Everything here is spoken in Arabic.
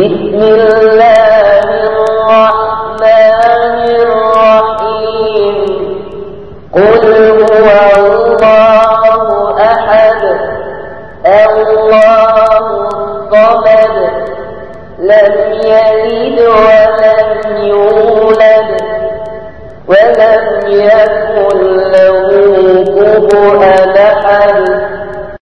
بسم الله الرحمن الرحيم قل هو الله أحد الله الصمد لم يلد ولم يولد ولم يكن